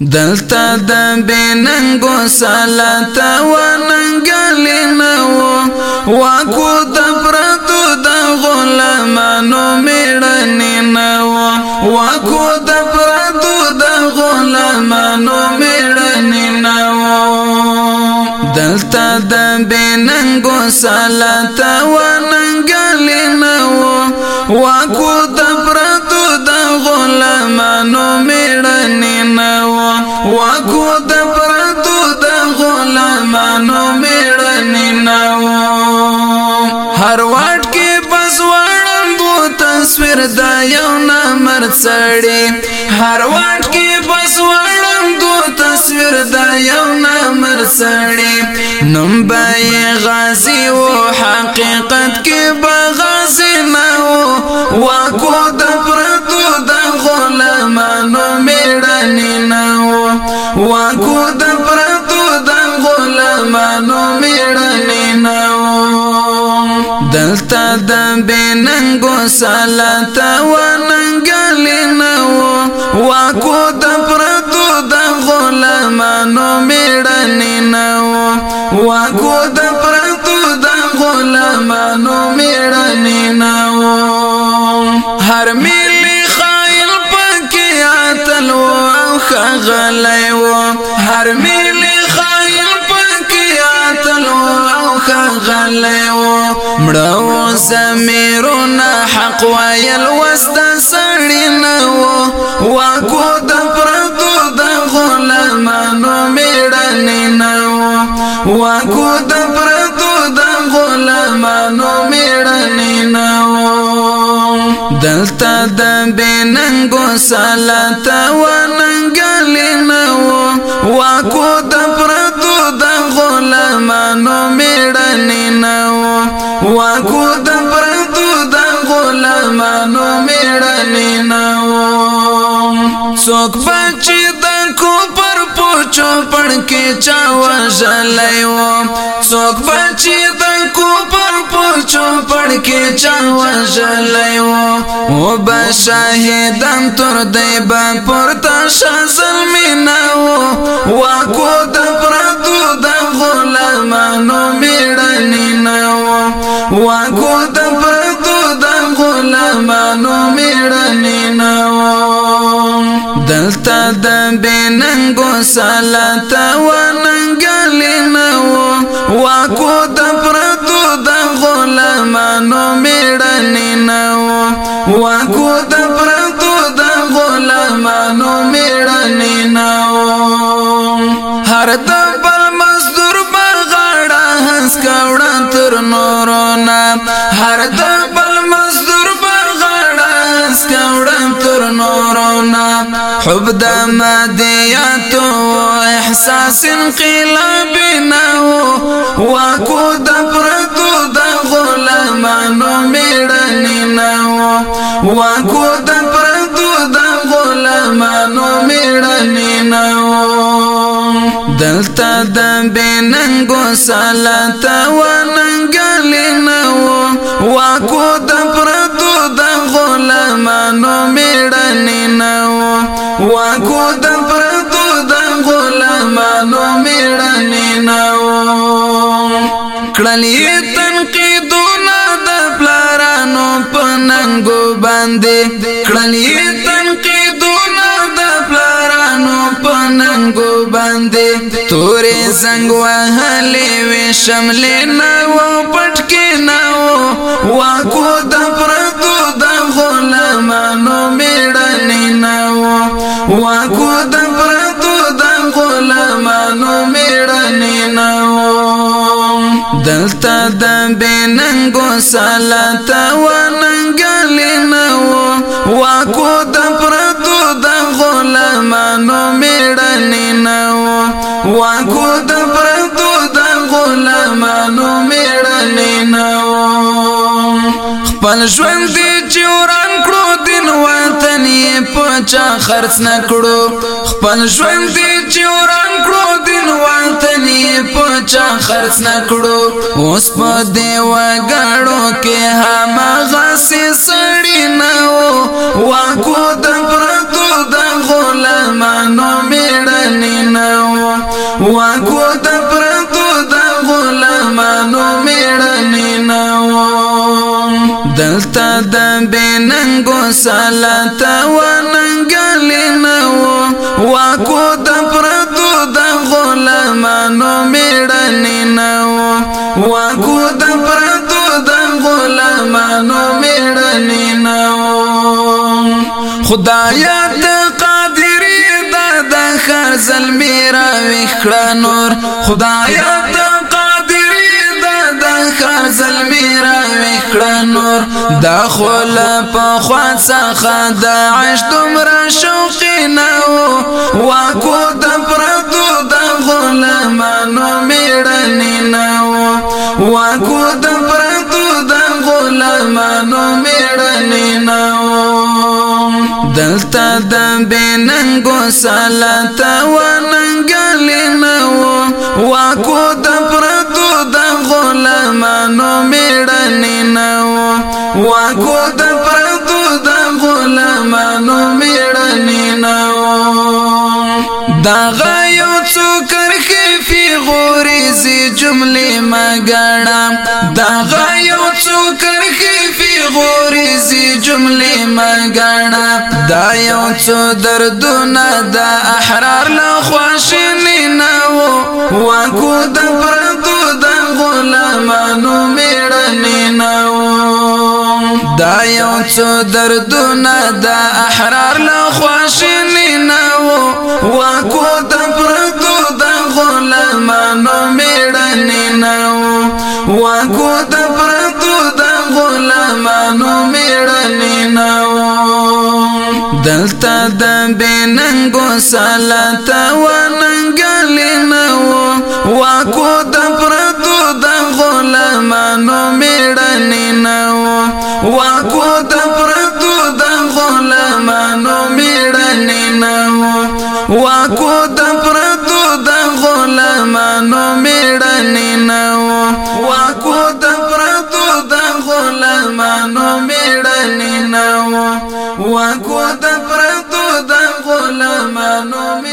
دلتا د بننګو سالات و ننګل نو واکو د پرتو د غلمانو میړن نو واکو د پرتو د غلمانو میړن نو دلتا د بننګو سالات و ننګل نو واکو واکو د پردو د غلامانو میړنی ناو هر واټ کې پس وړاندو تصویر د یو نمر سړی هر واټ کې پس وړاندو تصویر د یو نمر سړی نوم به غازی او حقیقت کې بغازی ناو واکو د پردو بیننگو سالتا و ننگلی نو واکو دپردو دا غلمانو میڑنی نو واکو دپردو دا غلمانو میڑنی نو هر میلی خائل پکی آتل و خغلی و هر میلی غلیو مړو زمیرونه حق ویل وسد سړی نه وو واکو د پردو د غلمانو میړنې نه وو واکو د پردو د غلمانو میړنې نه وو دلته د بننګو صلات و ننګلې نه وو د پردو د غلمانو نو واکو د پردو د غلامانو میړنې نو څوک بچی د کو پر پوچو پړ کې چا وژلې و څوک بچی د کو پر پوچو کفر کې چا وژلی و و به شاهدان تر دی به پورته شه ظلمي نه و واکو د پردو د غلامانو مېړنې نه و واکو د پردو د غلامانو مېړنې نه و دلته د بېننګو سالته وننګلې نه و واکو د پردو غلامانو میړنی نو واکو د پرتو د غلامانو میړنی نو هر د بل مزدور پر غاړه هنس کاوړه تر نورونا هر د بل مزدور پر غاړه هنس کاوړه تر نورونا حب د مادیاتو احساس انقلابنا واکو د واکو د پردو د غلامانو میړنی نو دلته د بیننګو سالت و ننګل نو واکو د پردو د غلامانو میړنی نو واکو د پردو د غلامانو میړنی نو کړلې باندې کړلې تنقیدونه د پلارانو په ننګو باندې تورې زنګ وهلې وې شملې نه و پټ کې نه و واکو د پر دلتا د بیننګو سالات و ننګلینو واکو د پردو د غلامانو میړنینو واکو د پردو د غلامانو میړنینو خپل ژوند په چا خرڅ نکړو خپل ژوند دې چې وران کړو دین وطن یې په چا خرڅ نکړو اوس په دې وګړو کې همغه سړی نه وو واکو د پردو د غلامانو میړنې نه وو واکو تا د بیننګو سالات و ننګلین و واکو د پردو د غلامانو میړنین و واکو د پردو د غلامانو میړنین و خدایا ته قادر د د خزل میرا وخړه نور خدایا ته خار زلمی را وکړه نور دا خول په خوا څخه د عش دومره شوق نه و واکو د پردو د غلمانو میړنی نه و واکو د پردو د غلمانو میړنی نه و دلته د بیننګو سالته و ننګلی نه و واکو د پردو زمانو میړنی نو واکو د پردو د غلامانو میړنی نو دا غيو څوکر خفي غوري زي جملې ما ګړم دا غيو څوکر خفي غوري زي جملې ما ګړم دا یو څو دردونه د احرار له خوښنې نو واکو د پردو د غلامانو میړنې نو دا یو څو دردونه د احرار له خوښنې نو واکو د پردو د غلامانو میړنې نو واکو د پردو د غلامانو میړنې نو دلته د بننګو سالته وننګلې نو واکو د نو